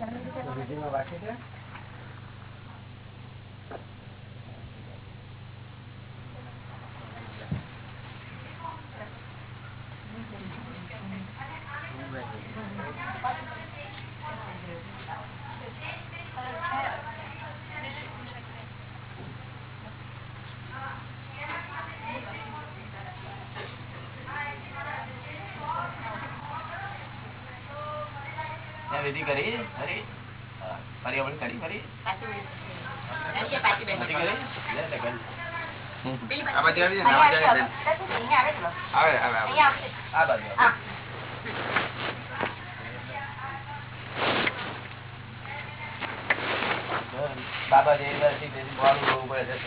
વાંચી છે ત્યાં વિધિ કરી ફરી હા. ફરી આપણે કરી ફરી નથી કરી લે, લે, કરી. આ બાજુ આવી જાય ને, આ બાજુ આવી જાય ને. આવે ફરી આવે કરી ફરી. બાબા જેવી વર્ષથી જોવું પડે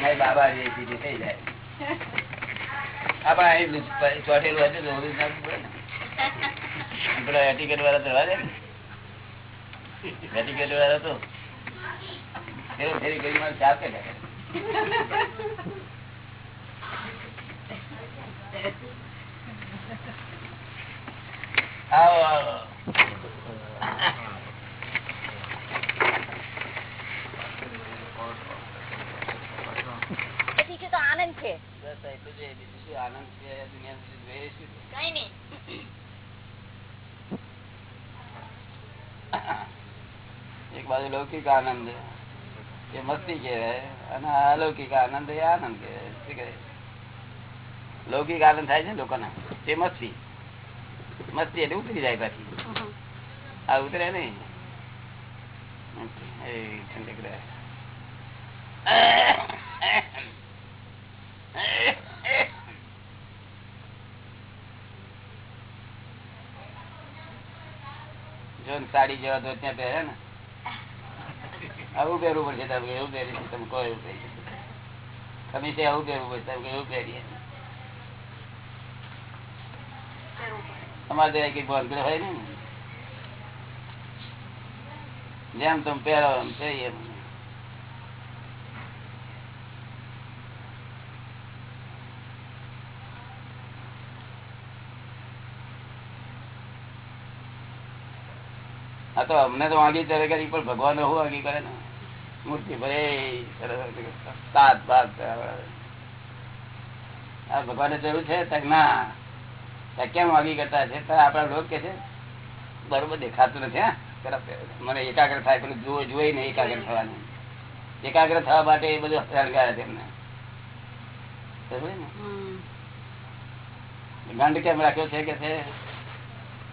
છે બાબા જે સ્થિતિ થઈ જાય. આપણે અહીં ચોટેલું હતું તો ઓરિજિનલ પડે ને. પેલા એટિકેટ વાળા તો વાગે ને. વાળા તો. ફેરી ફેરી કરી મારે ચાપ કે આવો આવો શીખ્યું તો આનંદ છે? આનંદ? કઈ એક બાજુ લૌકિક આનંદ એ મસ્તી કહેવાય. અને અલૌકિક આનંદ એ આનંદ કહેવાય. લૌકિક આનંદ થાય છે લોકોને? તે મસ્તી. મસ્તી એટલે ઉતરી જાય પાછી. આ ઉતરે નહીં. એ ઠંડક રહે. સાડી જેવા તો ત્યાં પહેરે ને? આવું પહેરવું પડશે તમે એવું પહેરી તમે કહો એવું પહેરી તમે તે આવું પહેરવું પડશે તમે એવું પહેરીએ તમારે ત્યાં કઈ બોંધડ હોય ને જેમ તમે પહેરો, એમ પહેરીએ આ તો અમને તો વાગી ચરે કરી પણ ભગવાન હું વાગી કરે ને? મૂર્તિ ભરે સાત ભાગ આ ભગવાને જરૂર છે તક ના. કેમ વાગી કરતા છે? તો આપડા લોક કે છે બરોબર દેખાતું નથી હા. મને એકાગ્ર થાય પેલું જોઈ જોઈ ને એકાગ્ર થવાનું. એકાગ્ર થવા માટે એ બધું શણગારે છે એમને. સમજ્યું કેમ રાખ્યો છે કે છે?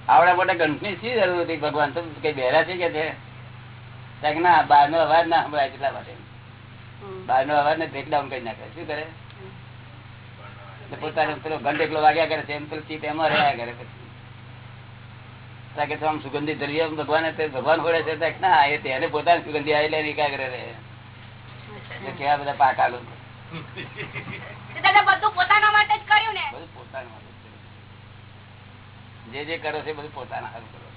આવડા મોટા ગંઠની શી જરૂર હતી? ભગવાન તો કઈ બેરા છે કે છે ના બહાર નો અવાજ ના સંભળાય એટલા માટે. બહાર નો અવાજ ને બ્રેકડાઉન કરી નાખે. શું કરે? એટલે પેલો ઘંટ એકલો વાગ્યા કરે છે. એમ પેલો ચીત એમાં રહ્યા કરે પછી કે આમ સુગંધી દ્રવ્ય ભગવાન ભગવાન હોડે છે. ત્યાં ના એ તેને પોતાની સુગંધી આવી લે રહે. એટલે કેવા બધા પાકા લોકો પોતાના માટે જ કર્યું ને. બધું પોતાનું છે. જે જે કરો છો બધું પોતાના હારું કરો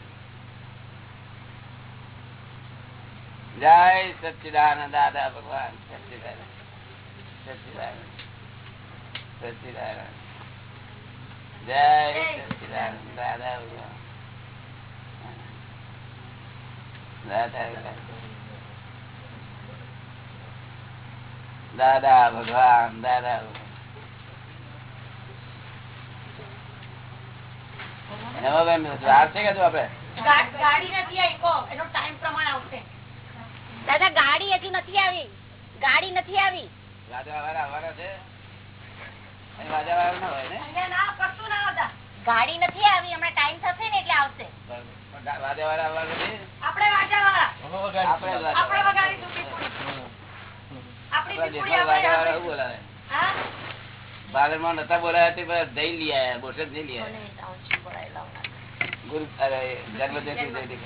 જય સચિદાનંદ, દાદા ભગવાન, સચિદાનંદ સચિદાનંદ જય સચિદાનંદ દાદા ભગવાન. દાદા ભગવાન. દાદા ભગવાન. ગાડી નથી આવી હમણાં ટાઈમ થશે ને એટલે આવશે. વાળા આવવાના આપણે વાજા વાળા આપણે આપણે? બાગરમાં નતા બોલાયા તે દહીં લઈ આયા બોરસદ નહીં લઈ આયા. ગુરુ અરે જયંતિ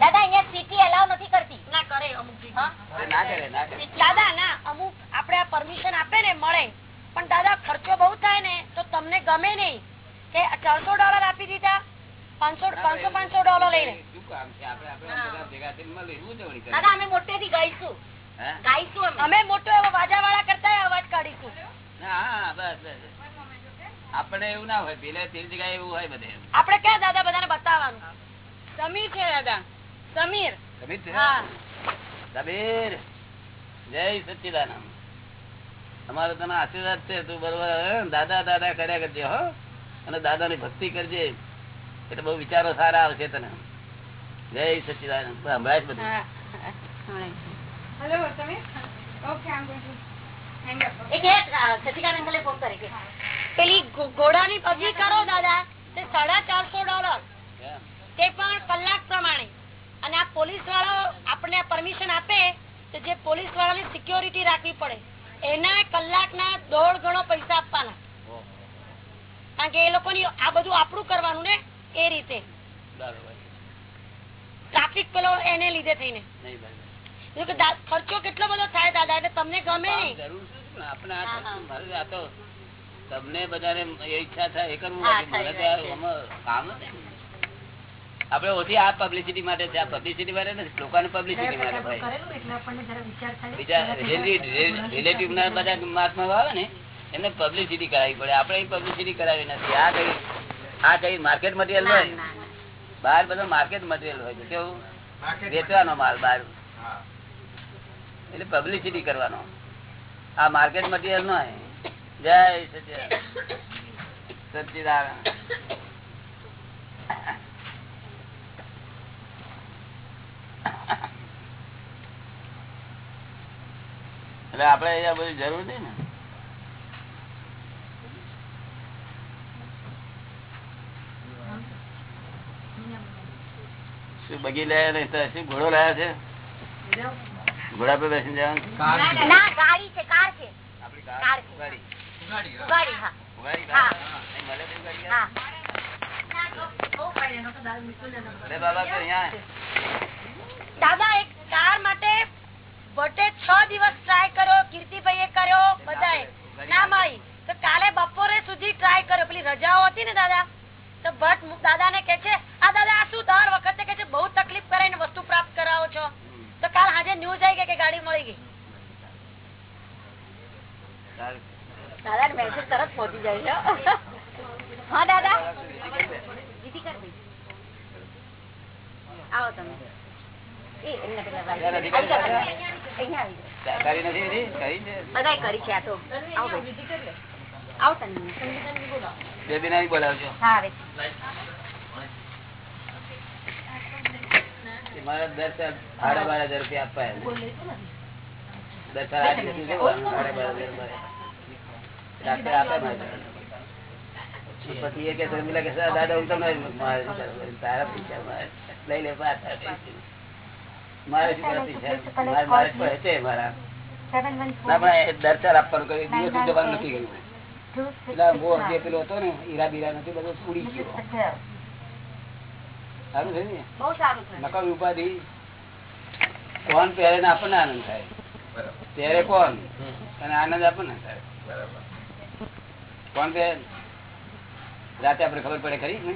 દાદા અહીંયા સિટી અલાવ નથી કરતી. ના કરે અમુક ના કરે ના કરે. દાદા ના અમુક આપણે આ પરમિશન આપે ને મળે. પણ દાદા ખર્ચો બહુ થાય ને તો તમને ગમે નહીં કે ચારસો ડોલર આપી દીધા પાંચસો પાંચસો પાંચસો ડોલર લઈને. દાદા અમે મોટેથી ગાઈશું. હા? ગાઈશું અમે. મોટો એવો વાજા વાળા કરતા અવાજ કાઢીશું. હા, બસ બસ. આપણે એવું ના હોય પેલે તે જગ્યાએ એવું હોય બધે. આપણે ક્યાં દાદા બધાને બતાવવાનું? સમીર છે દાદા. સમીર. સમીર છે? સમીર. જય સચ્ચિદાનંદ. અમારો તને આશીર્વાદ છે તું બરોબર દાદા દાદા કર્યા કરજે હો. અને દાદા ની ભક્તિ કરજે. એટલે બહુ વિચારો સારા આવશે તને. જય સચ્ચિદાનંદ. સંભળાય બધું. હેલો સમીર. ઓકે સચિદાનંદ કે પેલી ઘોડાની પગી કરો દાદા. તે સાડા ચારસો ડોલર. તે પણ કલાક પ્રમાણે. અને આ પોલીસ વાળો આપણને પરમિશન આપે તો જે પોલીસ વાળાની સિક્યોરિટી રાખવી પડે. એના કલાકના દોઢ ગણો પૈસા આપવાના. કારણ કે એ લોકોની આ બધું આપણું કરવાનું ને એ રીતે. ટ્રાફિક પેલો એને લીધે થઈને. ખર્ચો કેટલો બધો થાય દાદા? એટલે તમને ગમે નહીં. આપણે આ તો તમને બધાને એ ઈચ્છા થાય એ કરવું કામ આપડે ઓછી આ પબ્લિસિટી માટે છે આ પબ્લિસિટી માટે નથી લોકોને પબ્લિસિટી માટે ભાઈ. બીજા રિલેટિવ ના બધા મહાત્મા આવે ને એમને પબ્લિસિટી કરાવી પડે. આપણે પબ્લિસિટી કરાવી નથી. આ કઈ આ કઈ માર્કેટ મટીરિયલ હોય? બહાર બધો માર્કેટ મટીરિયલ હોય. છે કેવું? વેચવાનો માલ બહાર. એટલે પબ્લિસિટી કરવાનો. આ માર્કેટ મટીરિયલ નો જય સચિદાનંદ. એટલે આપડે અહીંયા બધી જરૂર નહીં ને. શું બગી લાયા નહીં? શું ઘોડો લાયા છે? ઘોડા પર બેસી જવાનું? દાદા એક કાર માટે ભટ્ટે છ દિવસ ટ્રાય કર્યો કીર્તિભાઈ એ કર્યો બધાએ. ના મળી તો કાલે બપોરે સુધી ટ્રાય કર્યો. પેલી રજાઓ હતી ને દાદા? તો ભટ્ટ દાદા ને કે છે આ દાદા આ શું દર વખતે કે છે બહુ તકલીફ કરાઈને વસ્તુ પ્રાપ્ત કરાવો છો તો કાલ હાજે ન્યૂઝ આવી ગઈ કે ગાડી મળી ગઈ? દાદા મેસેજ તરત પહોંચી જાય છે. હા દાદા? આવો તમે. એ મારા દર સાલ સાડા બાર હજાર રૂપિયા આપવા દર સાલ આઠ દિવસનું સાડા બાર હજાર મળે. આપે મારે. પછી એ કે છે, કે દાદા હું તમને મારે તારા પૈસા મારે લઈ લે મારે પૈસા મારે મારે પડે છે મારા. ના પણ દર આપવાનું કર્યું. દિવસ જવાનું નથી ગયું પેલા બહુ પેલો હતો ને હીરા બીરા નથી બધું ઉડી ગયો. સારું છે ને? બહુ સારું નકલ ઉપાધિ કોણ પહેરે ને આપણને આનંદ થાય. પહેરે કોણ? અને આનંદ આપણને થાય. બરાબર. કોણ પહેરે? રાતે આપડે ખબર પડે ખરી? ને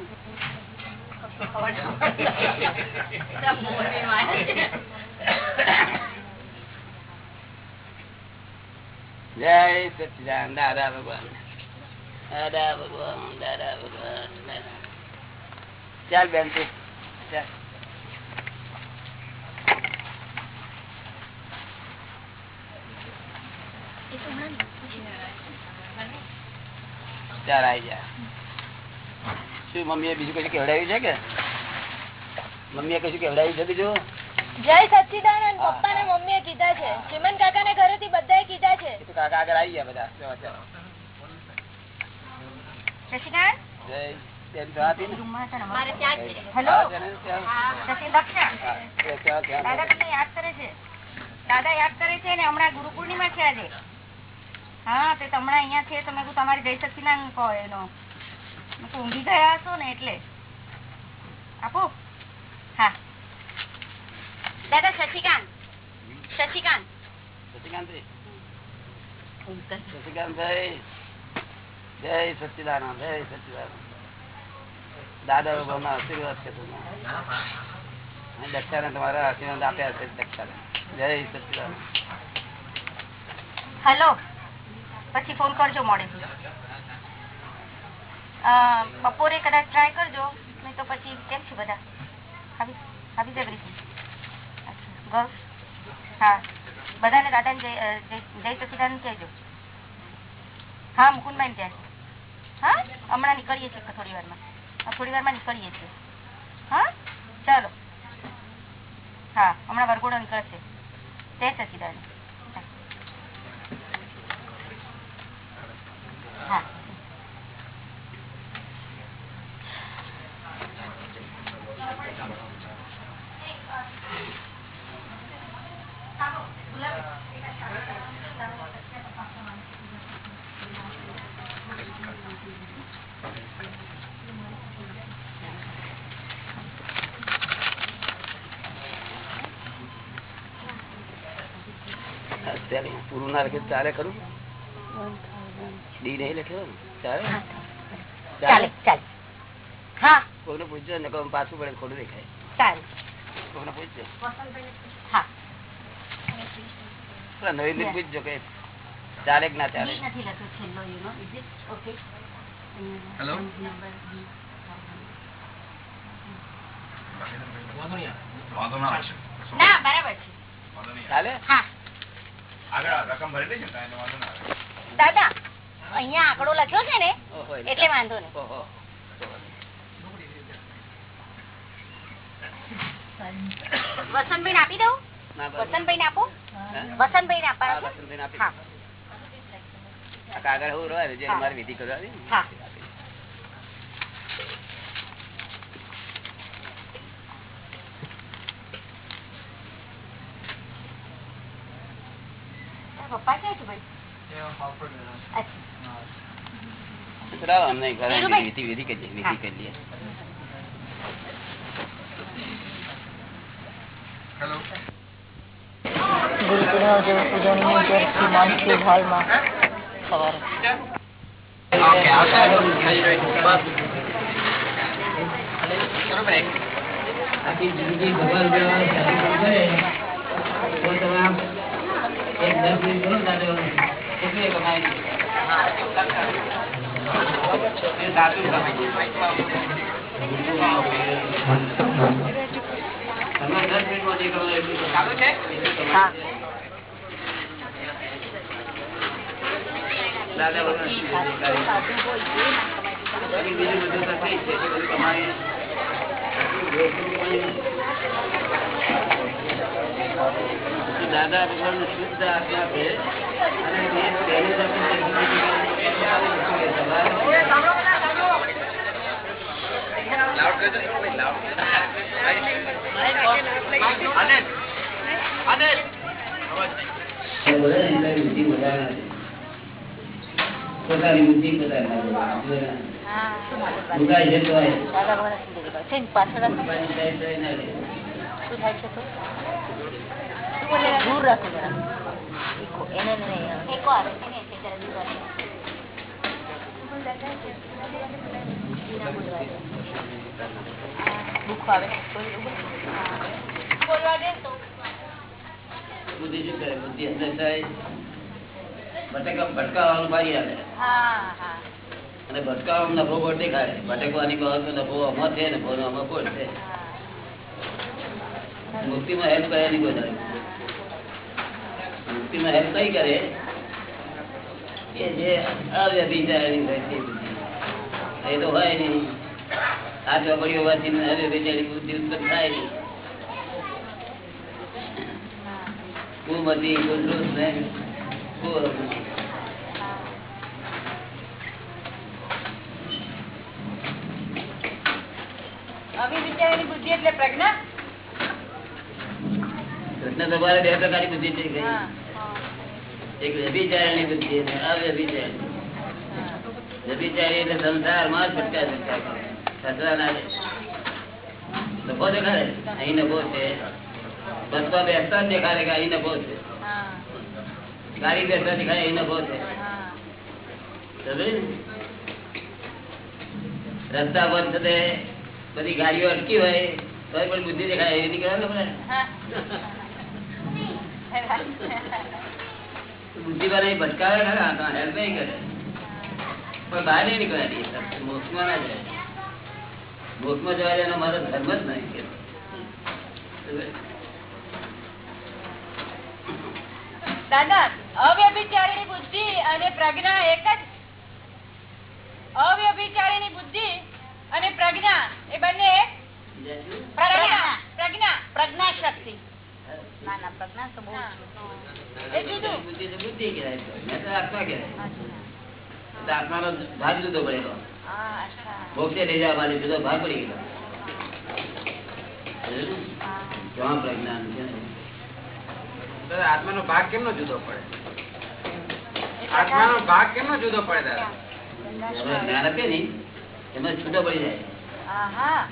જય સચિદાન દાદા ભગવાન દાદા ભગવાન દાદા ભગવાન. ચાલ બેન તું. ચાલ આવી જાય. શું મમ્મીએ બીજું કશું કેવડાવ્યું છે કે? મમ્મીએ કશું કેવડાવ્યું છે બીજું? જય સચિદાનંદ પપ્પા ને મમ્મી કીધા છે. ચિમન કાકા ને ઘરે થી બધા કીધા છે કાકા આગળ આવી ગયા બધા. ચાલો. જય. ને? ને. દાદા તમને યાદ કરે છે? દાદા યાદ કરે છે ને હમણાં ગુરુ પૂર્ણિમા છે આજે. હા તે હમણાં અહીંયા છે તો તમારી જય સચ્ચિદાનંદ કહો એનો. ઊંઘી ગયા હશો ને એટલે. આપો. હા. દાદા શશિકાંત શશિકાંત શશિકાંતભાઈ. શશિકાંતભાઈ. જય સચિદાનંદ જય સચ્ચિદાનંદ દાદા ભગવાન આશીર્વાદ છે દક્ષાને તમારા આશીર્વાદ આપ્યા છે દક્ષાને. જય સચિદાન હેલો પછી ફોન કરજો મોડે બપોરે કદાચ ટ્રાય કરજો. નહીં તો પછી કેમ છું બધા? આવી આવી એવરીથિંગ ગર્લ્સ હા. બધાને દાદાને જય જય- જય સચિદાનંદ કહેજો. હા, મુકુંદભાઈ ત્યાં હા? હમણાં નીકળીએ છીએ થોડી વારમાં. થોડી વારમાં નીકળીએ છીએ. હા? ચાલો. હા હમણાં વરઘોડો નીકળશે. તે સચિદાનંદ. હા અત્યારે પૂરું ના લખે ચાલે ખરું? ડી નહીં લખ્યો ચાલે? ચાલે? ચાલે હા. કોઈને પૂછજો ને કોઈ પાછું પડે ખોટું દેખાય. ચાલે. કોઈને પૂછજો. હા. પેલા નવીન પૂછજો કે ચાલે કે ના ચાલે. નથી લખ્યો છેલ્લો you know is it okay hello વાંધો ના આવશે ના બરાબર છે. વાંધો નહીં ચાલે? હા. દાદા અહીંયા આંકડો લખ્યો છે ને એટલે વાંધો નહીં. વસંતભાઈ આપી દઉં? ના, વસંતભાઈ ને આપો? વસંતભાઈ ને આપી. આ કાગળ હું રહ્યો જે હા. વિધિ કરવાની હા. તારા પપ્પા ક્યાં છે ભાઈ અચ્છા ચલાવો, અમને ઘરે ધીરુભાઈ. વિધિ વિધિ કરીએ વિધિ હા. કરીએ હેલો ગુરુ પૂર્ણિમા જેવું પૂજનની અત્યારથી માનસિક હાલમાં સવારે ઓકે આવશે આખી જિંદગી ભગવાન જેવા સાધુ કરે તો તમે આમ એક દસ મિનિટ કરો ને દાદા કેટલી કમાય એ સાચું સમજ. દાદા ભગવાન શુદ્ધ આત્મા છે અને તેની પોતાની બુદ્ધિ પોતાની પાછળ. શું થાય છે તો? દૂર રાખો. એને. દુઃખ આવે બોલવા દે તો બુદ્ધિ શું કરે બુદ્ધિ અંદર થાય ભટકા ભટકાવાનું પાડી આવે અને ભટકાવાનો નફો કોઈ દેખાય ભટકવાની તો નફો આમાં છે નફો નો આમાં કોઈ છે મુક્તિમાં હેલ્પ કરે નહીં કોઈ. મુક્તિમાં હેલ્પ કઈ કરે? કે જે અવ્યભિચારી એ તો હોય નહીં. આ ચોપડીઓ વાંચીને અવ્યભિચારી બુદ્ધિ ઉત્પન્ન થાય નહીં. કુમતી કુદરત બુદ્ધિ એટલે પ્રજ્ઞા? કૃષ્ણ ભગવાન બે પ્રકારની બુદ્ધિ થઈ ગઈ. એક વ્યભિચારની બુદ્ધિ અને અવ્યભિચારી વ્યભિચારી એટલે સંસારમાં જ ભટકા ભટકા. ના નફો દેખાડે? અહીં નફો છે. બસમાં બેસતા જ દેખાડે કે અહીં નફો છે. ગાડી બેસતા દેખાડે અહીં નફો છે. ને? રસ્તા બંધ છે બધી ગાડીઓ અટકી હોય તો પણ બુદ્ધિ દેખાય. એ નીકળે હા. બુદ્ધિ વાળા ભટકાવે ખરા હેલ્પ નહીં કરે. પણ બહાર નહીં નીકળાતી મોક્ષમાં ના જાય. મોક્ષમાં જવા એનો મારો ધર્મ જ નહીં દાદા અવ્યભિચારીની બુદ્ધિ અને પ્રજ્ઞા એક જ. અવ્યભિચારીની બુદ્ધિ અને પ્રજ્ઞા એ બંને પ્રજ્ઞા પ્રજ્ઞા. પ્રજ્ઞા શક્તિ. ના ના પ્રજ્ઞા તો બહુ બુદ્ધિ કહેવાય આત્મા નો ભાગ જુદો પડેલો મોક્ષે લઈ જવા માટે જુદો ભાગ પડી ગયો. ક્યાં પ્રજ્ઞાન છે ને? ભાગ કેમનો જુદો પડે? આત્માનો ભાગ કેમનો જુદો પડે દાદા? જ્ઞાન આપીએ ને એમાં છૂટો પડી જાય. આહા.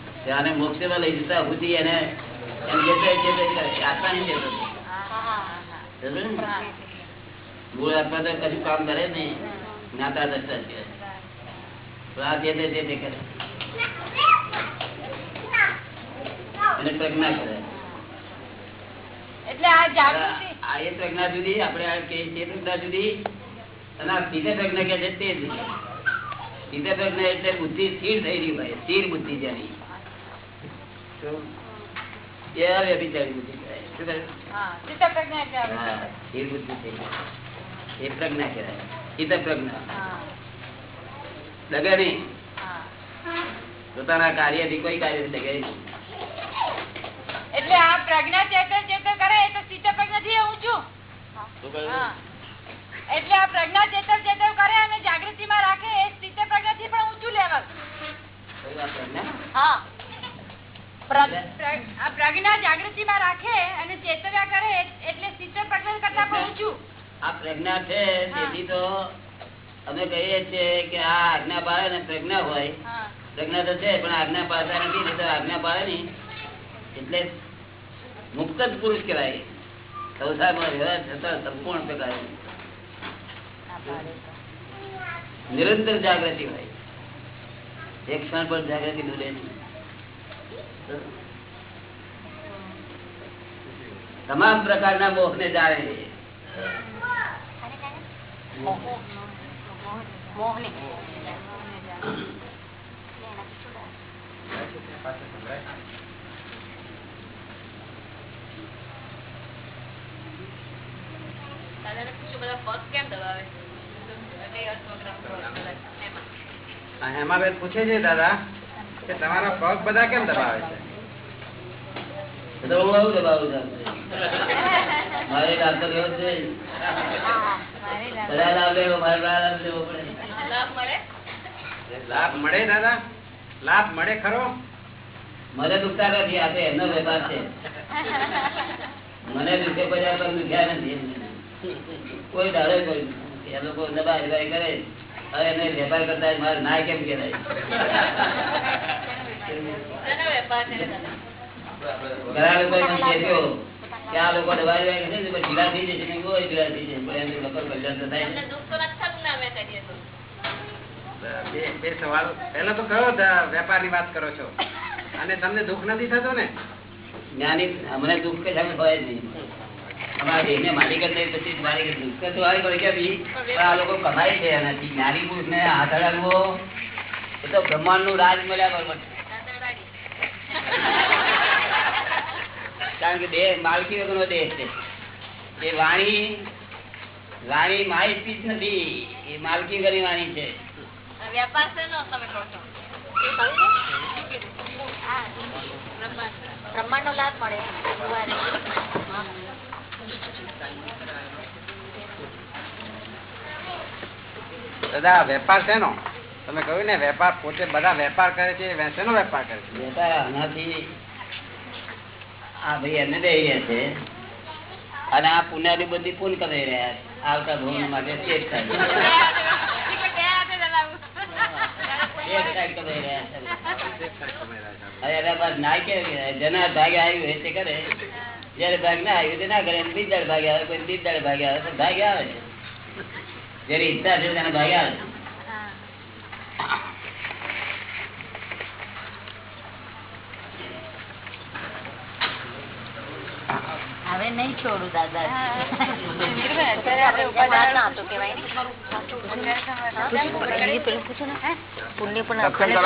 માં લઈ જતા સુધી એને મૂળ આત્મા તો કશું કામ કરે નહીં જ્ઞાતા દસતા છે આ જે તે તે કરે એને પ્રજ્ઞા કરે એટલે આ જાગૃતિ આ એ પ્રજ્ઞા જુદી આપણે આ કે તે પ્રજ્ઞા જુદી અને આ સ્થિત પ્રજ્ઞા કે છે તે જુદી. સ્થિત પ્રજ્ઞા એટલે બુદ્ધિ સ્થિર થઈ રહી ભાઈ સ્થિર બુદ્ધિ જેની. તો એ વ્યભિચારી બુદ્ધિ કહેવાય શું કહે? હા ચિત્ત પ્રજ્ઞા એટલે આવે. હા સ્થિર બુદ્ધિ થઈ એ પ્રજ્ઞા કહેવાય. સ્થિત પ્રજ્ઞા. ડગે નહીં પોતાના કાર્યથી કોઈ કાર્ય ડગે નહીં એટલે આ પ્રજ્ઞા ચેતન ચેતન કરે એ તો સીતા પ્રજ્ઞા થી ઊંચું છું? એટલે આ પ્રજ્ઞા ચેતન ચેતન કરે અને જાગૃતિ માં રાખે એ ચિત્ત પ્રજ્ઞા થી પણ ઊંચું લેવલ? હા. પ્રજ્ઞા જાગૃતિ માં રાખે અને ચેતવ્યા કરે એટલે સિત્તેર પ્રજ્ઞા કરતા પણ ઊંચું. આ પ્રજ્ઞા છે તેથી તો અમે કહીએ છીએ કે આ આજ્ઞા પાડે ને પ્રજ્ઞા હોય. પ્રજ્ઞા તો છે પણ આજ્ઞા પાડતા નથી નહીં તો આજ્ઞા પાડે નહીં. એટલે મુક્ત જ પુરુષ કહેવાય. સંસારમાં રહેવા છતાં સંપૂર્ણ પ્રકાર નિરંતર જાગૃતિ હોય. એક ક્ષણ પણ જાગૃતિ ડૂલે નહીં. તમામ પ્રકારના મોહ ને જાણે છે મોહની. આ હેમાબેન પૂછે છે દાદા કે તમારા પગ બધા કેમ દબાવે છે તો હું આવું દબાવું છું. મારે લાભ તો લેવો જ જોઈએ. બધા લાભ લેવો મારે લાભ લેવો પડે. લાભ મળે? દાદા. લાભ મળે ખરો. મને દુખતા નથી આ તો એમનો વેપાર છે. મને દુખે બધા પર દુખ્યા નથી કોઈ દાડો કોઈ એ લોકો દબાઈ દબાઈ કરે. હવે એને વેપાર કરતા મારે ના કેમ કહેવાય? ઘણા લોકો એમ કહેજો કે આ લોકો દવાઈ કરે છે, પછી ઢીલા થઈ જશે મેં કોઈ ઢીલા થઈ જશે." પણ એમનું લોકો કલ્યાણ તો થાય. ને. બે સવાલ. પેલા તો કયો વેપારની વાત કરો છો? અને તમને દુઃખ નથી થતું ને? જ્ઞાની અમને દુઃખ કશામાં હોય જ નહીં. અમારા દેહને માલિક જ નહીં પછી માલિક દુઃખ. તો આવી પડે કે ભઈ, આ લોકો કમાય છે એનાથી જ્ઞાની પુરુષને હાથ અડાડવો એ તો બ્રહ્માંડનું રાજ મળ્યા બરોબર છે. કારણ કે દેહ માલકી વગરનો દેહ છે. એ વાણી વાણી માહિતી જ નથી. એ માલકી વગરની વાણી છે. બ્રહ્માંડ નો લાભ મળે. દાદા વેપાર શેનો તમે કહ્યું ને વેપાર પોતે બધા વેપાર કરે છે શેનો વેપાર કરે છે. વેપાર આનાથી આ ભાઈ એને દઈ રહ્યા છે. અને આ પુણ્યાની બધી પૂન કરી રહ્યા છે. આવતા ભૂમિ માટે ચેક જેના ભાગે આવ્યું હોય તે કરે. જયારે ભાગ ના આવ્યું તે ના કરે. બીજ દાડે ભાગે આવે કોઈ બીજ દાડે ભાગે આવે ભાગે આવે. જયારે ઈચ્છા છે તેના ભાગે આવે છે. હવે નહીં છોડું દાદા અત્યારે આપણે ઉપાદાન હતું કહેવાય ને. પુણ્ય પેલું પૂછો ને પુણ્ય પણ સત્સંગ આપણને તો કરો થોડી વાર, અડધો બંધાય છોડું દાદા. પુણ્ય પણ આપણે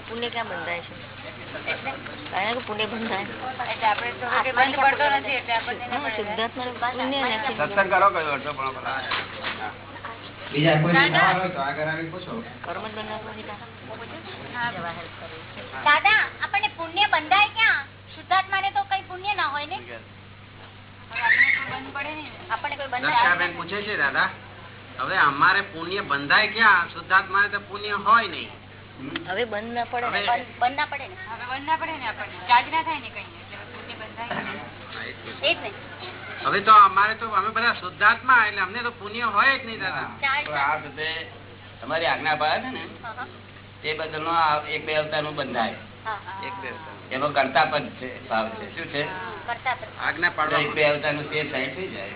પુણ્ય ક્યાં બંધાય છે આપણને પુણ્ય બંધાય ક્યાં? શુદ્ધાત્મા ને તો કઈ પુણ્ય ના હોય ને? આપણને પૂછે છે દાદા હવે અમારે પુણ્ય બંધાય ક્યાં? શુદ્ધાત્મા તો પુણ્ય હોય નહીં. હવે બંધ ના પડે બંધ ના પડે ને? હવે બંધ ના પડે ને આપણને? ચાર્જ ના થાય ને કઈ? પુણ્ય બંધાય હવે તો અમારે તો અમે બધા શુદ્ધાત્મા એટલે અમને તો પુણ્ય હોય જ નહીં દાદા. આ તમારી આજ્ઞા પાડે છે ને એ બદલ તે બદલ એક બે અવતારનું બંધાય. એક બે એનો કરતા પદ છે ભાવ છે. શું છે? કરતા પણ. આજ્ઞા પાડવા એક બે અવતારનું તે સાઈડ થઈ જાય?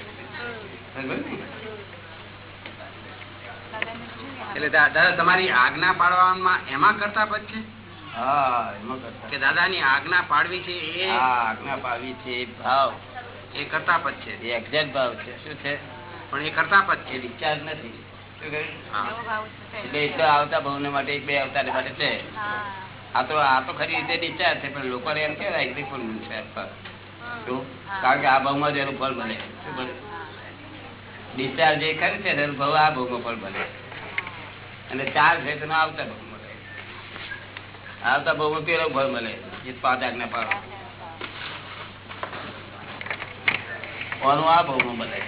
એટલે દાદા તમારી આજ્ઞા પાડવામાં એમાં કરતા પદ છે? હા એમાં કરતા કે દાદાની આજ્ઞા પાડવી છે એ? આજ્ઞા પાડવી છે એ ભાવ. એ કરતા પદ છે. એ એક્ઝેક્ટ ભાવ છે. શું છે? પણ એ કરતા પદ છે. ડિસ્ચાર્જ નથી. શું કહ્યું? ભાવ છે. એટલે એ તો આવતા ભાવ માટે એક બે અવતાર માટે છે. હા. આ તો આ તો ખરી રીતે ડિસ્ચાર્જ છે પણ લોકોને એમ કેવાય કે પણ છે. કારણ કે આ ભાવમાં જ એનું ફળ મળે ડિસ્ચાર્જ જે ખરી છે એનું ભાવ આ ભાવમાં ફળ મળે અને ચાર છે તેનો આવતા ભાવ મળે આવતા ભાવમાં પેલો ફળ મળે જે પાંચ આજ્ઞા પાડો કોનું આ ભાવમાં મળે.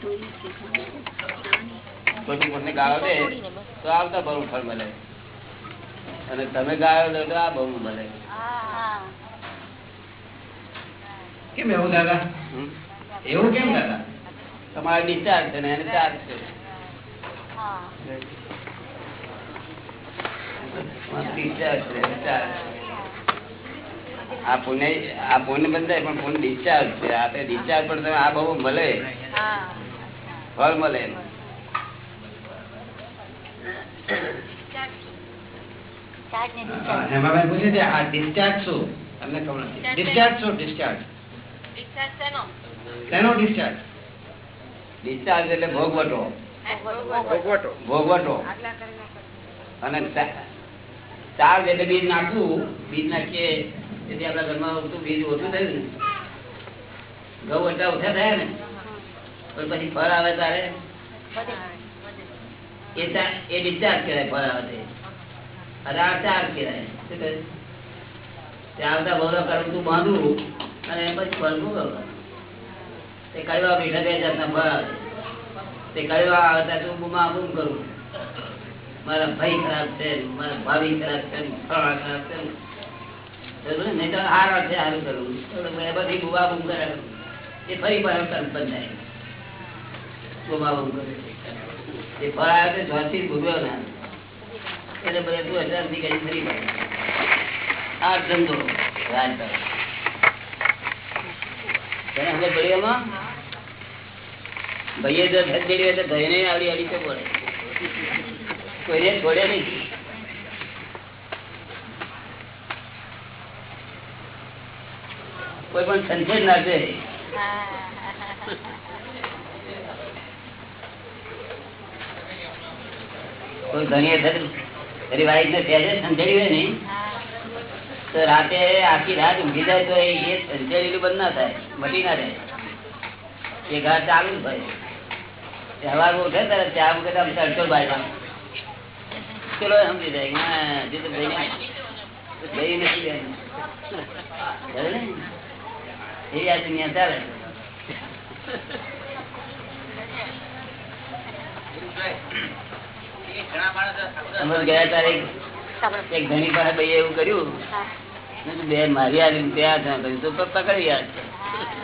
કોઈ બી મને ગાળો દે તો આવતા બહુ ફળ મળે. અને તમે ગાળો દો તો આ બહુ મળે. કેમ એવું દાદા? એવું કેમ દાદા? તમારે ડિસ્ચાર્જ છે ને એને ચાર્જ છે. આ પુણ્ય આ પુણ્ય બંધાય પણ પુણ્ય ડિસ્ચાર્જ છે. આ તે ડિસ્ચાર્જ પણ તમે આ બહુ મળે. ફળ મળે ચાર્જ ને હા, discharge. હેમાબેન પૂછે છે આ ડિસ્ચાર્જ શું? તમને ખબર નથી. ડિસ્ચાર્જ શું? ડિસ્ચાર્જ શેનો? ડિસ્ચાર્જ ડિસ્ચાર્જ એટલે ભોગવટો. ભોગવટો. ભોગવટો. અને ચાર્જ એટલે બીજ નાખવું બીજ નાખીએ તેથી આપણા ઘરમાં ઓછું બીજ ઓછું થયું ને. ઘઉં એટલા ઓછા થયા ને પછી ફળ આવે તારે? એ ડિસ્ચાર્જ કહેવાય ફળ આવે અને આ ચાર્જ કહેવાય. શું આવતા બહુ તું બાંધવું અને ફળ ભોગવવાનું તે કડવા મીઠા જાતના ફળ તે કડવા તું બૂમા કરું મારા ભાઈ ખરાબ છે, મારા ભાભી છે ખરાબ છે? નહીં તો હારા છે, હારું કરવું. બધી બુવા બૂમ કરે. એ ફરી પાછું તરત બંધાય બુમા કરે. એ ફળ આવે તે ના એટલે બધા તું હજારથી કઈ ફરી આ ધંધો ભાઈએ તો ભાઈને આવડી આવડી તો પડે કોઈને છોડે નહીં. કોઈ પણ સંકેત ના છે. કોઈ ધણીએ વખત વાઈફ ને ને તો રાતે આખી રાત જાય તો એ એ સંકેલેલું બંધ ના થાય જાય એ ઘા ચાલુ જ ભાઈ સવાર ઉઠે ત્યારે ચા મૂકે તો આમ તડકો બાજવા ચલો સમજી જાય હા, હજી ભાઈ ભાઈ નથી? એવી આ દુનિયા ચાલે. અમે ગયા તારીખ એક ધણી પાસે ભાઈ એવું કર્યું. બે મારી આ રીતે આ કર્યું તો પકડી યાદ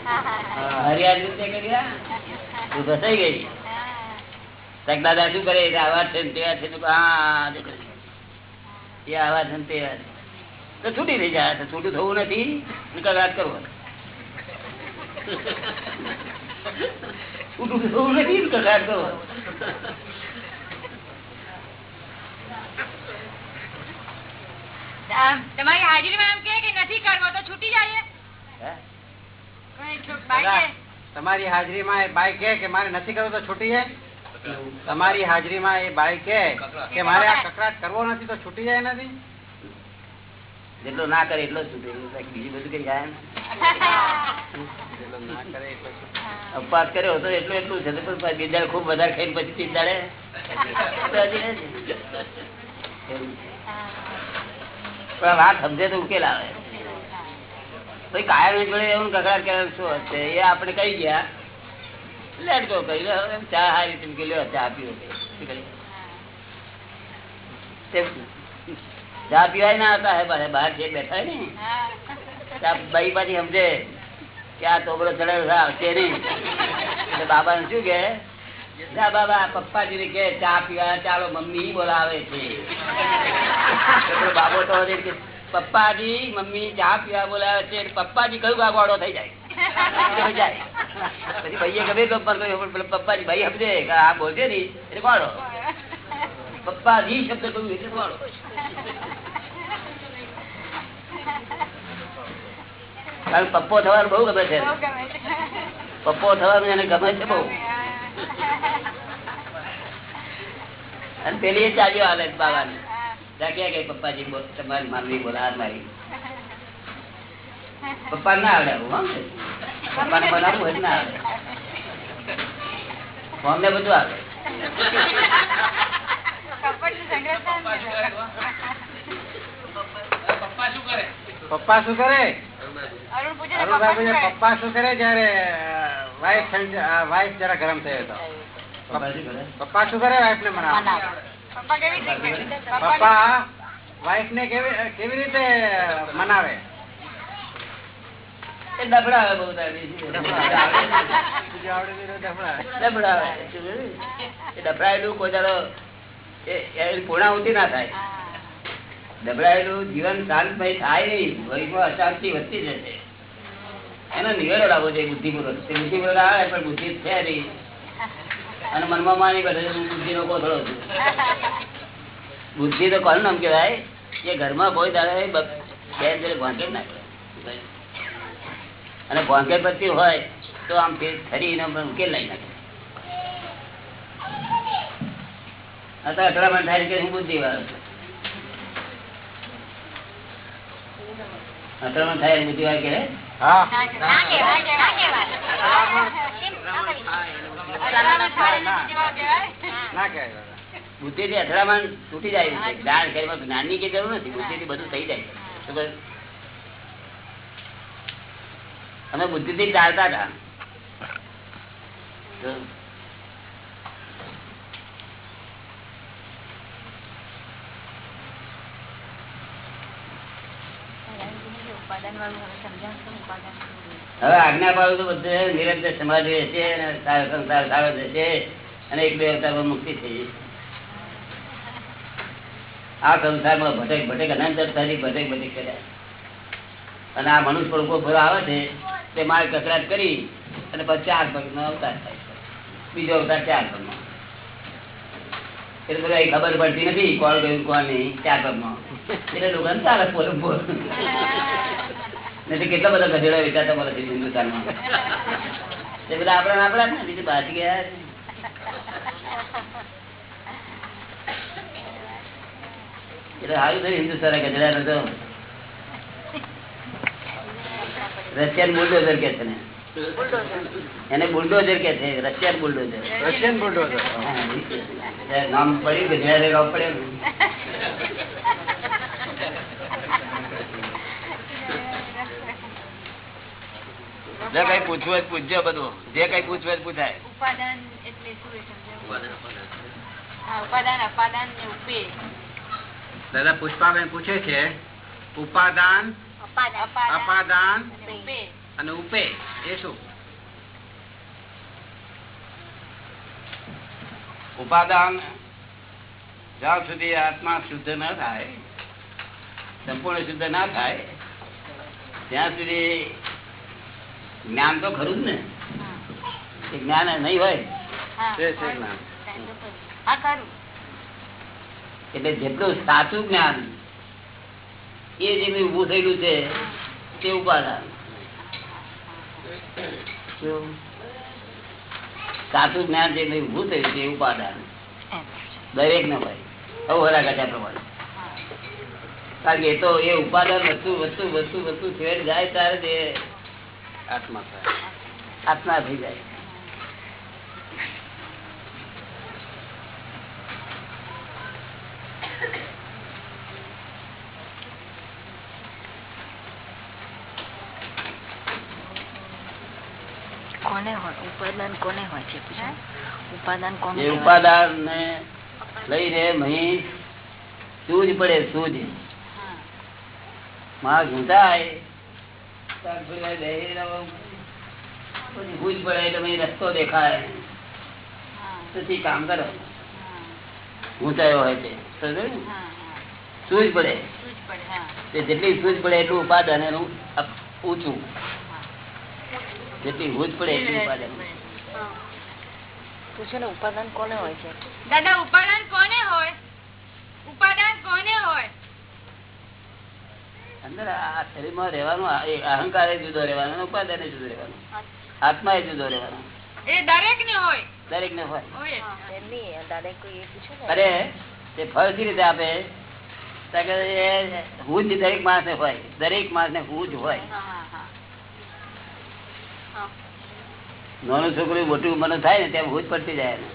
મારી આ રીતે કર્યા તું ફસાઈ ગઈ. તક દાદા શું કરે? કે આવા છે તેવા છે. એ આવા છે તેવા છે. તો છૂટી થઈ જાય. તો છૂટું થવું નથી. નિકાલ કરવો છૂટું થવું નથી નિકાલ કરવો તમારી હાજરીમાં એમ કે નથી કરવો તો છૂટી જાય હે? દાદા, તમારી હાજરીમાં એ બાઈ કે કે મારે નથી કરવું તો છૂટી જાય? તમારી હાજરીમાં એ બાઈ કે કે મારે આ કકડાટ કરવો નથી તો છૂટી જાય નથી જેટલો ના કરે એટલો બીજું બધું કઈ જાય ને? કરે એટલો ઉપવાસ કર્યો તો એટલું એટલું છે. બીજા ખૂબ વધારે ખાઈને પછી. એવું છે. વાત સમજે તો ઉકેલ આવે. ભાઈ કાયમ જોડે એવું કકડાટ કરે શું હશે? એ આપણે કહી ગયા. લેટ ગો કહી લો. ચા હારી રીતે કે લ્યો, ચા પીવો. ચા પીવાય ના હતા હે બહાર જે બેઠા ને, ત્યાં બાઈ પાછી સમજે કે આ તોબડો ચડાવ્યો આવશે નહીં. બાબા શું કે બાબા પપ્પાજી ને કે ચા પીવા ચાલો મમ્મી બોલાવે છે. એટલે બાબો તો પપ્પાજી મમ્મી ચા પીવા બોલાવે છે. પપ્પાજી કયું ગાગવાડો થઈ જાય. પછી ભાઈએ ગમે તો પપ્પાજી ભાઈ સમજે આ બોલજે ને એટલે ગોળો. પપ્પાજી શબ્દ કહ્યું એટલે ગોળો. કારણ પપ્પો થવાનું બહુ ગમે છે. પપ્પો થવાનું એને ગમે છે બહુ. અને પેલી ચાલ્યો બાબાને ત્યાં ક્યાં ગઈ પપ્પાજી તમારી માનવી બોલા મારી. પપ્પા ના આવડે આવું હો. પપ્પાને બનાવવું હોય ના આવડે. અમને બધું આવે. પપ્પા શું કરે? પપ્પા શું કરે? પપ્પા શું કરે જયારે વાઈફ વાઈફ જરા ગરમ થયો હતો. પપ્પા શું કરે? વાઈફ ને મનાવે પપ્પા કેવી રીતે વાઈફ ને કેવી કેવી રીતે મનાવે એ ડફડાવે બહુ ડફડાયેલું કોઈ દાડો ના થાય. દબડાયેલું જીવન શાંતમય થાય નહીં. ભવિષ્યમાં અશાંતિ વધતી જશે. એનો નિવેડો લાવવો જોઈએ બુદ્ધિપૂર્વક. તે બુદ્ધિપૂર્વક આવે, પણ બુદ્ધિ છે નહીં. અને મનમાં માની બેઠે હું બુદ્ધિ નો કોથળો છું. બુદ્ધિ તો કોણ નામ કહેવાય? કે ઘરમાં કોઈ દાડો બ- જયારે ભોંકેટ નાખે અને ભોંકેટ પછી હોય, તો આમ ફેર ફરીને ઉકેલ લઈ નાખે. અત્યારે અથડામણ થાય કે હું બુદ્ધિ વાળો છું અથડામણ થાય એટલે બુદ્ધિ વાળો કહે હા ના કહેવાય, ના કહેવાય. અથડામણ થાય એની બીજી વાર દાદા. બુદ્ધિ થી અથડામણ તૂટી જાય છે જ્ઞાન કરવા જ્ઞાનની કઈ જરૂર નથી. બુદ્ધિ થી બધું થઈ જાય. તો અમે બુદ્ધિ થી ચાલતા હતા તો હવે આજ્ઞા પાડું તો બધું નિરંતર સમાધિ રહેશે અને સારો સંસાર સારો થશે અને એક બે અવતારમાં મુક્તિ થઈ આ સંસારમાં ભટક ભટક અનંતર અવતારી ભટક ભટક કર્યા. અને આ મનુષ્ય પડકો ભરો આવે છે, તે મારે કકડાટ કરી અને પછી ચાર પગનો અવતાર થાય બીજો અવતાર ચાર પગનો એટલે બધા ખબર પડતી નથી કોણ ગયું, કોણ નહીં, ચાર પગમાં એટલે લોકો ચાલે પોલ પોલ નથી કેટલા બધા ગધેડા વેચાતા મળે છે હિન્દુસ્તાનમાં? એ બધા આપણા આપણા ને બીજું બાકી ગયા. એટલે સારું થયું હિન્દુસ્તાન ગધેડા તો. રશિયન બુલડોઝર કે છે એને બુલડોઝર કે છે રશિયન બુલડોઝર. Russian bulldozer. નામ પડ્યું ગધેડા નામ જે કઈ પૂછવું હોય પૂછજો બધું. જે કઈ પૂછવું પૂછાય. ઉપાદાન એટલે શું એ સમજાવો? હા, ઉપાદાન અપાદાન ને ઉપે દાદા પુષ્પાબેન પૂછે છે ઉપાદાન અપાદાન અને ઉપે એ શું? ઉપાદાન જ્યાં સુધી આત્મા શુદ્ધ ન થાય સંપૂર્ણ શુદ્ધ ના થાય ત્યાં સુધી જ્ઞાન તો ખરું જ ને. જ્ઞાન નહીં હોય. એટલે જેટલું સાચું જ્ઞાન એ જે ઉભું થયેલું છે તે ઉપાદાન સાચું જ્ઞાન જે ઉભું થયું છે ઉપાદાન દરેક ને ભાઈ અવહરા કાચા પ્રમાણે. કારણ કે એ તો એ ઉપાદાન વસ્તુ વસ્તુ વસ્તુ વસ્તુ છેડ જાય ત્યારે આત્મા આત્મા થઈ જાય. કોને હોય? ઉપાદાન કોને હોય છે પૂછો? ઉપાદાન કોને? ઉપાદાન ને લઈને મહી. સૂજ પડે સૂજ. માં ઘૂંટાય પડે રસ્તો દેખાય. પછી કામ કરો. હોય સૂજ પડે. જેટલી સૂજ પડે એટલું ઉપાદન એનું ઊંચું. જેટલી ભૂજ પડે એટલું ઉપાદન પૂછો ને ઉપાદાન કોને હોય છે? દાદા ઉપાદાન કોને હોય? ઉપાદાન કોને હોય? અંદર આ શરીરમાં રહેવાનું અહંકાર એ જુદો રહેવાનો ઉપાદાન એ જુદો રહેવાનો. આત્મા એ જુદો રહેવાનો. એ દરેક ને હોય. દરેક ને. હોય અરે તે ફરતી રીતે આપે? હું જ દરેક માણસ ને હોય. દરેક માણસ ને હું જ હોય. નાનું છોકરું મોટું મને થાય ને તેમ હું જ પડતી જાય ને?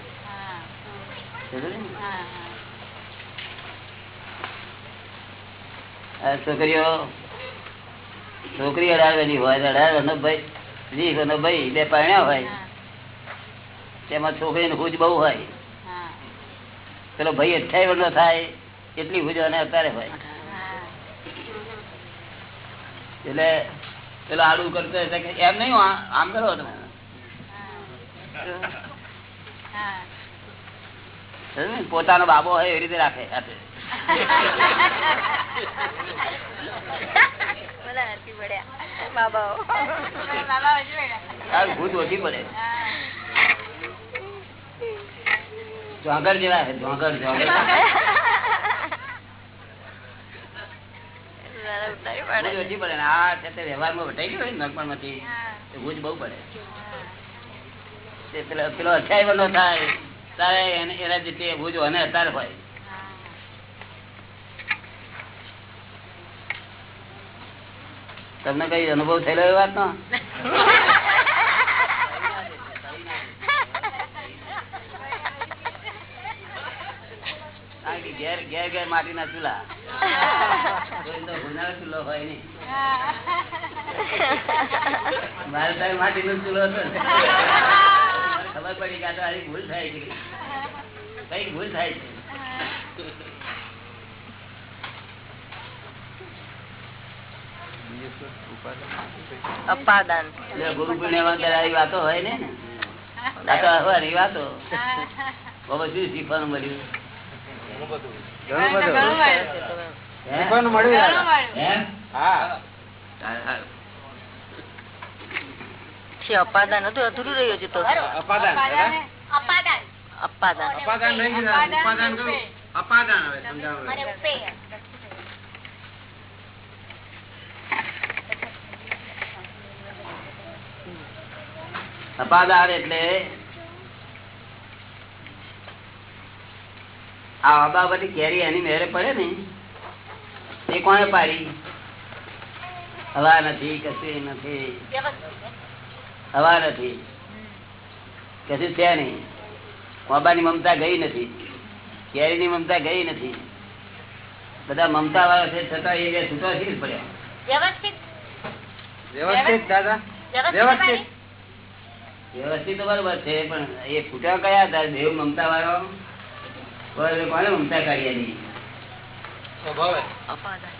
આ છોકરીઓ છોકરી અઢાર વર્ષની હોય અઢાર વર્ષનો ભાઈ વીસ વર્ષનો ભાઈ બે પરણ્યા હોય. તેમાં છોકરીને હુજ બહુ હોય. પેલો ભાઈ અઠાઈ વર્ષનો થાય એટલી હુજ અને અત્યારે હોય. એટલે પેલો આડું કરતો એમ નહીં આમ કરો તમે પોતાનો બાબો હોય એવી રીતે રાખે ભૂત ઓછી પડે જોગર જેવા છે ઓછી પડે ને આ છે વ્યવહારમાં વટાઈ ગયો ને ભૂત બહુ પડે પેલો અઠ્યાવી વર્ષનો થાય તારે એના જે ભૂજ અને અત્યારે હોય તમને કઈ અનુભવ થયેલો એ વાત નો ઘેર ઘેર ઘેર કોઈ તો ચૂલો હોય નહીં. મારે ત્યાં માટીનો ચૂલો હતો ને. ખબર પડી કે ભૂલ થાય છે. કઈ ભૂલ થાય છે. અપાદાન. ગુરુ ત્યારે આવી વાતો હોય ને? આ વાતો. બાબા શું શીખવાનું મળ્યું. ઘણું બધું. શીખવાનું મળ્યું હા હા, હા. છે અપાદાન હતું અધૂરું રહ્યું છે તો. અપાદાન. અપાદાન અપાદાન અપાદાન. અપાદાન. હવે સમજાવવાનું. અપાદાન એટલે આ અબાબતી કેરી એની મેરે પડે ને એ કોને પાડી? હવા નથી કશું નથી. હવા નથી. કશું છે નહીં. બાબાની મમતા ગઈ નથી. કેરીની મમતા ગઈ નથી. બધા મમતા વાળા છે છતાં એ છૂટા જ પડ્યા. વ્યવસ્થિત. વ્યવસ્થિત દાદા. વ્યવસ્થિત. વ્યવસ્થિત તો બરોબર છે પણ એ ફૂટા કયા હતા? દેવ મમતા વાળો? કોને મમતા કાઢી એની? સ્વભાવે. અપાદાન.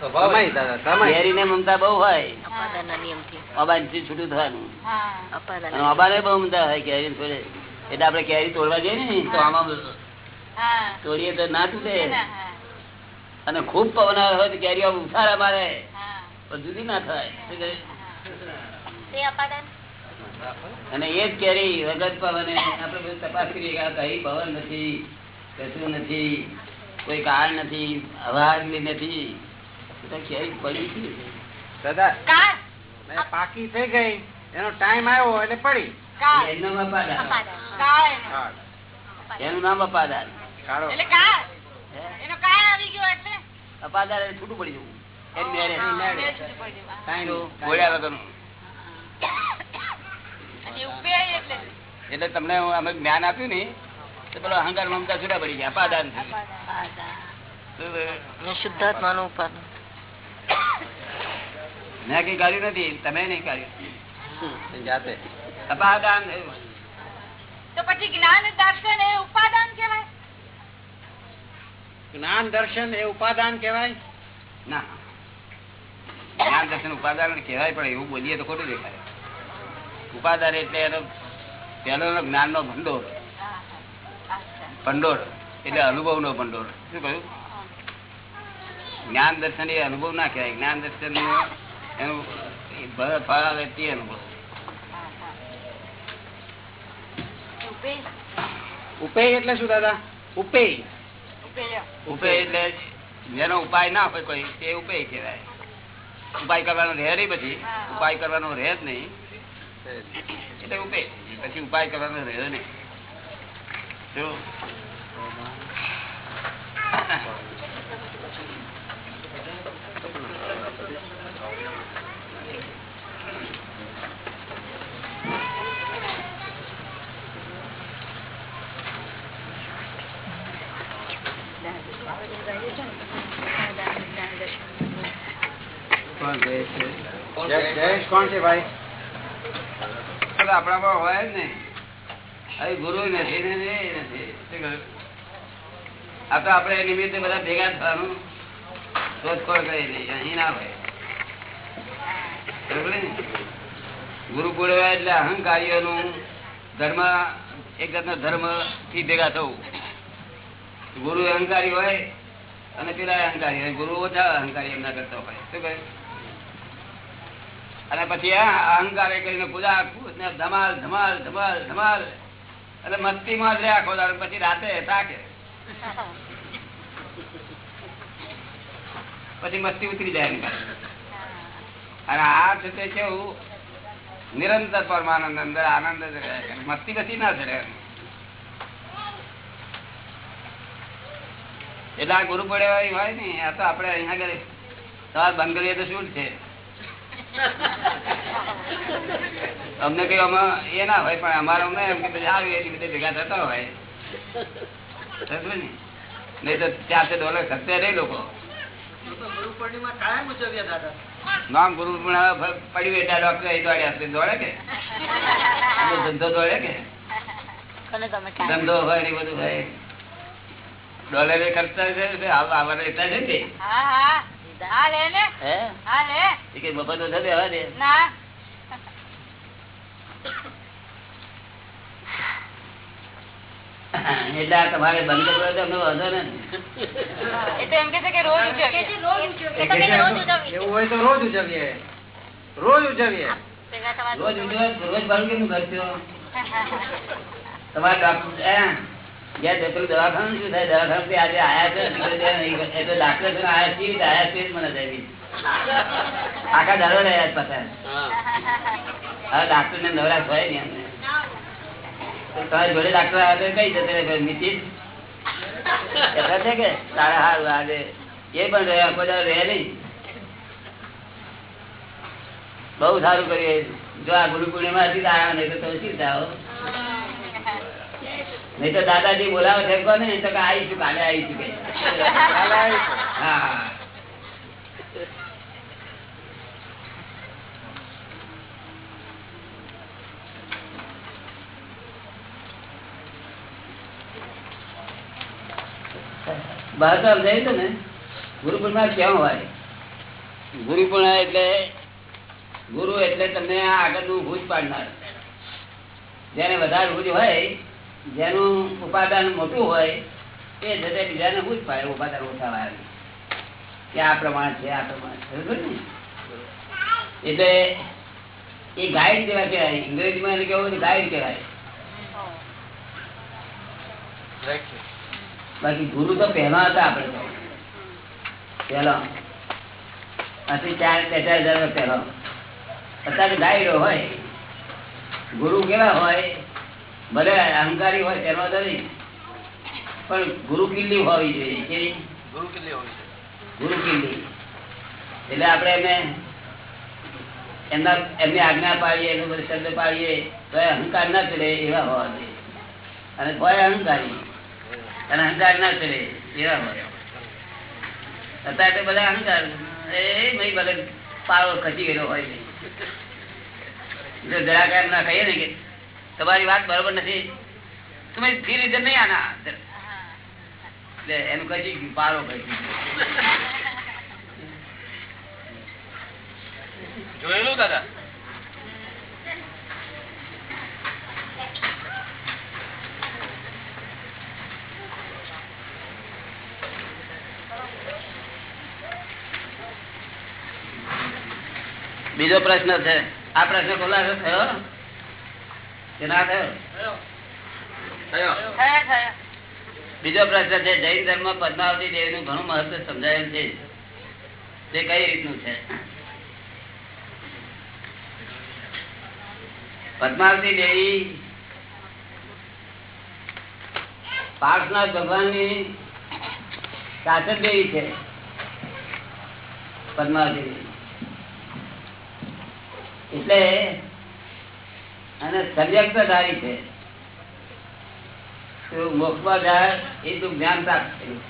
સમય દાદા સમય કેરીને મમતા બહુ હોય. અપાદાન ના નિયમથી અબાનથી છૂટું થવાનું. અબાને બહુ મમતા હોય કેરી છોડે. એટલે આપડે કેરી તોડવા જઈએ ને તો આમાં તોડીએ તો ના તૂટે. અને ખૂબ પવન આવે હોય તો કેરી ઉછાળા મારે. પણ જુદી ના થાય. અને એ જ કેરી વગર પવન આપણે બધું તપાસ કરીએ કે આ કઈ પવન નથી કશું નથી કોઈ કાળ નથી હવા નથી. ક્યાંય પડી દાદા પાકી થઈ ગઈ એનો ટાઈમ આવ્યો એટલે પડી. કાર એનું કાર એનો. નામ અપાદાન કાઢો. એટલે કાર હે? એનો કાર આવી ગયો એટલે? અપાદાન એટલે છૂટું પડી જવું. એમ મેરે. હા, બે છૂટું પડી જવું. ટાઈમ ગોળ્યા વગરનું. એટલે. એટલે તમને અમે જ્ઞાન આપ્યું ને તો પેલો અહંકાર મમતા છૂટા પડી ગયા અપાદાન ઉપાદાન. મેં કઈ કાઢ્યું નથી તમે નહીં કાઢ્યું જાતે. અપાદાન તો પછી જ્ઞાન દર્શન એ ઉપાદાન કેવાય જ્ઞાન દર્શન એ ઉપાદાન કહેવાય? ના. જ્ઞાન દર્શન ઉપાદાન કહેવાય પણ એવું બોલીએ તો ખોટું દેખાય. ઉપાદાન એટલે એનો પેલો જ્ઞાન નો ભંડોળ. ભંડોળ. એટલે અનુભવ નો ભંડોળ. શું કહ્યું? જ્ઞાન દર્શન એ અનુભવ ના કહેવાય. જ્ઞાન દર્શન એનું ફળ આવે તે અનુભવ. ઉપેય ઉપેય એટલે શું દાદા? ઉપેય. ઉપેય. એટલે જેનો ઉપાય ના હોય કોઈ તે ઉપેય કહેવાય. ઉપાય કરવાનો રહે નહીં પછી. ઉપાય કરવાનો રહે જ નહીં. એટલે ઉપે પછી ઉપાય કરવાનો રહ્યો ને? કોણ છે? ભાઈ તો આપણામાં હોય જ નહીં. ગુરુ નથી નથી. આ તો આપણે નિમિત્તે બધા ભેગા થવાનું. શોધખોળ કરી લઈએ અહીં ના હોય. ગુરુ પૂર્ણિમા એટલે અહંકારીઓનું ધર્મ, એક જાતનો ધર્મથી ભેગા થવું. ગુરુ અહંકારી હોય અને પેલા અહંકારી હોય. ગુરુ ઓછા અહંકારી એમના કરતા હોય. શું કહે અને પછી અહંકાર કરીને પૂજા ધમાલ ધમાલ ધમાલ ધમાલ. એટલે મસ્તી માં આખો પછી રાતે તાકે પછી મસ્તી ઉતરી જાય અને આ છે તે કેવું નિરંતર પરમાનંદ અંદર આનંદ જ રહે મસ્તી બસ્તી ના ચડે. એટલે આ ગુરુ પડે હોય ને, આ તો આપડે અહીંયા આગળ તમારે બંધ કરીએ તો શું છે? અમને કઈ આમાં એ ના હોય પણ અમારે અમને એમ કે આવી બધે ભેગા થતા હોય. નહીં તો ચારસો ડોલર ખર્ચે નહીં લોકો. નામ ગુરુ ડોક્ટર અહીં દોડ્યા દોડે કે? ધંધો દોડે કે? ધંધો હોય ને એ બધું હોય. ડોલર ખર્ચતા ખર્ચા છે આવવા રહેતા છે ને એટલે તમારે બંધ કરવો તો અમને વાંધો ને. એ એમ કે રોજ ઉજવીએ. એ કે છે એવું હોય તો રોજ ઉજવીએ. રોજ ઉજવીએ. રોજ ઉજવા રોજ ભાડું કેમ ખર્ચો તમારે જોડે ડાક્ટર આવે કઈ જશે? નીતિન છે કે તારા સારું આજે એ પણ રહ્યા, કોઈ રહે નહીં. બહુ સારું કરીએ. જો આ ગુરુ પૂર્ણિમા થી આવ્યા, નહીં તો તમે શી જાઓ? નહીં તો દાદાજી બોલાવે છે કોને તો કે આવીશું કાલે આવીશું કે. હા બહાર તો સમજાય છે ને ગુરુ પૂર્ણિમા કેમ હોય ગુરુપૂર્ણિમા એટલે ગુરુ એટલે તમને આ આગળનું ભૂજ પાડનાર. જેને વધારે ભૂજ હોય જેનું ઉપાદાન મોટું હોય, એ જતે બીજાને ભૂજ પાડે ઉપાદાન ઓછા વાળા કે આ પ્રમાણ છે, આ પ્રમાણ એટલે એ ગાઈડ જેવા કહેવાય. અંગ્રેજીમાં કેવું ગાઈડ કહેવાય. બાકી ગુરુ તો પહેલા હતા આપણે પહેલા. આથી ચાર બે ચાર હજાર પહેલો. અત્યારે ગાઈડો હોય. ગુરુ કેવા હોય ભલે અહંકારી હોય તેનો વાંધો નહીં. પણ ગુરુ કિલ્લી હોવી જોઈએ કેવી ગુરુ કિલ્લી એટલે આપણે એને એમના એમની આજ્ઞા પાડીએ એનું બધું શબ્દ પાડીએ તો અહંકાર ના ચડે એવા હોવા જોઈએ. અને કોઈ અહંકારી અને અહંકાર ના ચડે એવા હોય અત્યારે તો બધા અહંકાર એ નહીં ભલે પારો ખસી ગયેલો હોય. જો જરાક એમ ના કહીએ ને કે તમારી વાત બરોબર નથી. તમે ફી રીતે નહીં આના એનું કશી પારો ખસી જોયેલું દાદા? બીજો પ્રશ્ન છે. આ પ્રશ્ન ખોલાસો થયો કે ના થયો? થયા? થયા બીજો પ્રશ્ન છે જૈન ધર્મ પદ્માવતી દેવી નું ઘણું મહત્વ સમજાયેલ છે. તે કઈ રીતનું છે? પદ્માવતી દેવી પાર્શનાથ ભગવાનની સાચક દેવી છે પદ્માવતી એટલે અને સર્યક્તધારી છે. તો મોક્ષમાં જાય એ તું જ્ઞાન પ્રાપ્ત થયું.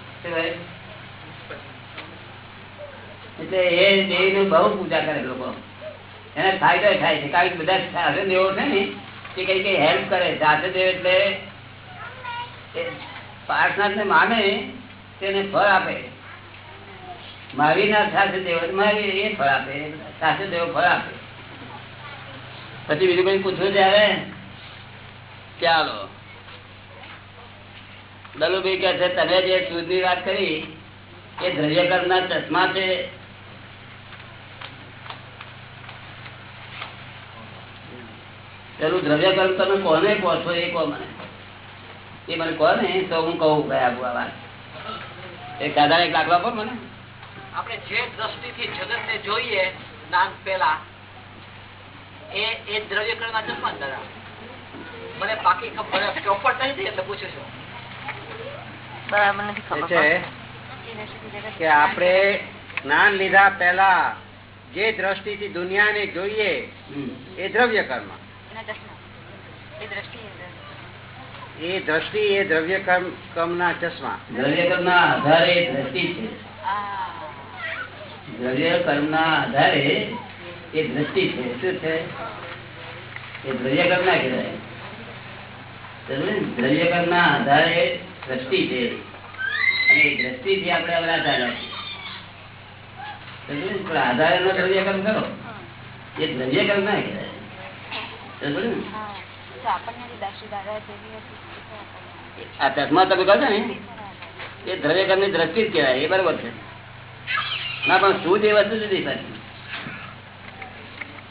એટલે એ દેવી બહુ પૂજા કરે લોકો. એને ફાયદો થાય છે. કારણ કે બધા સાથે દેવો છે ને તે કઈ કઈ હેલ્પ કરે. સાથે દેવ એટલે પાર્થનાથ ને માને, તેને ફળ આપે. મારી ના સાથે દેવ, મારી એ ફળ આપે. સાથે દેવો ફળ આપે. પછી બીજું કઈ પૂછવું ત્યારે ચાલો. દલુભાઈ કે છે તમે જે સૂદની વાત કરી, એ દ્રવ્યકર્મ ના ચશ્મા છે. પેલું દ્રવ્યકર્મ તમે કોને કહો છો, એ કહો મને. એ મને કહો ને, તો હું કહું ગયા આ વાત. એક કાઢા એક લાગવા આપો મને. આપણે જે દ્રષ્ટિથી જગત ને જોઈએ જ્ઞાન પેલા એ એ દ્રવ્ય ના ચશ્મા દાદા. મને પાકી ખબર ચોપટ નથી એટલે પૂછું છું. બરાબર નથી ખબર કે આપણે જ્ઞાન લીધા પહેલા જે દ્રષ્ટિથી દુનિયાને જોઈએ એ દ્રવ્ય કર્મ એ દ્રષ્ટિ એ દ્રવ્ય કર્મ ના ચશ્મા દ્રવ્યકર્મ ના આધારે દ્રષ્ટિ છે. દ્રવ્યકર્મ ના આધારે એ દ્રષ્ટિ છે શું છે? એ દ્રવ્યકર્મ ના કહેવાય? દ્રવ્યકર્મ ના? આધારે દ્રષ્ટિ છે. અને એ દ્રષ્ટિથી આપણે અવરા ચાલ્યા. પણ આધારે નો? દ્રવ્યકર્મ કરો. એ દ્રવ્યકર્મ ના કહેવાય. આ ચશ્મા તમે કહો છો ને? એ દ્રવ્યકર્મની દ્રષ્ટિ જ કહેવાય. એ બરોબર છે. ના પણ શું એ વસ્તુ જુદી પાછી?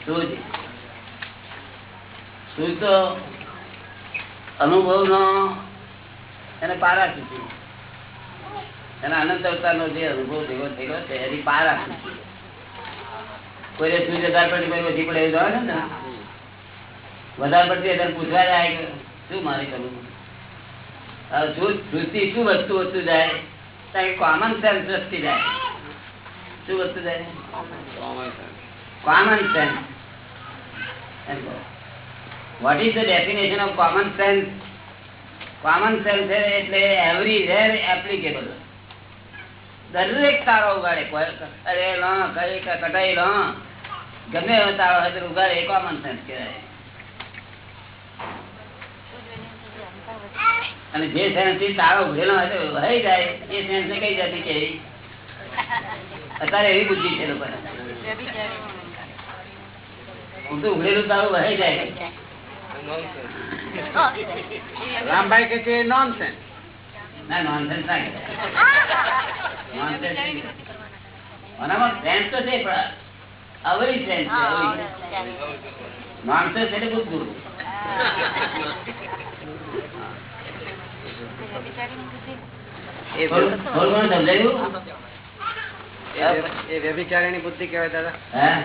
શુદ્ધ શુદ્ધ તો અનુભવ નો એને પારા સુધી એના અનંત અવતાર નો જે અનુભવ ભેગો થયેલો છે એની પારા સુધી કોઈ શુદ્ધ હજાર પછી કોઈ વધી પડે એવું ને વધારે પડતી એને પૂછવા જાય કે શું મારે કરવું હવે શું- વસ્તુ વસ્તુ જાય? કોમન સેન્સ દ્રષ્ટિ જાય. શું વસ્તુ જાય? Common sense what is the definition of common sense common sense એટલે એવરી વેર એપ્લિકેબલ દરેક તારો ઉગાડે અરે લો, કઈ કટાઈ લો. ગમે એવો તારો હજર ઉગાડે કોમન સેન્સ કહેવાય. અને જે સેન્સથી તારો ઉઘેલો વહી જાય. એ સેન્સ ને કઈ જતી કે અત્યારે એવી બુદ્ધિ છે લોકોને. હું તો ઉઘેલું તારું વહી જાય. રામભાઈ કે છે નોનસેન્સ ના નોનસેન્સ ના નોનસેન્સ નહીં સેન્સ તો છે પણ અવરી સેન્સ છે નોનસેન્સ એટલે બુદ્ધું એ થોડું થોડું ઘણું સમજાયું? એ વ્યભિચારીણી બુદ્ધિ કહેવાય દાદા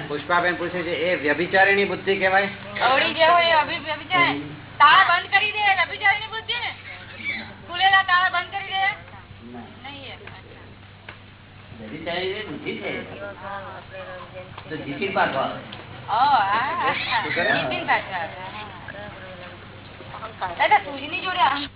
પુષ્પાબેન પૂછે છે એ વ્યભિચારીણી બુદ્ધિ કહેવાય અવળી જે હોય વ્યભિચારી. તાળા બંધ કરી દે વ્યભિચારીની બુદ્ધિ ને ખુલેલા તાળા બંધ કરી દે નહીં એ. વ્યભિચારી એ બુદ્ધિ છે તો જીતી પાછો આવે. ઓ, હા, હા. નીતિન પાછા. દાદા સૂર્યની જોડે અહં-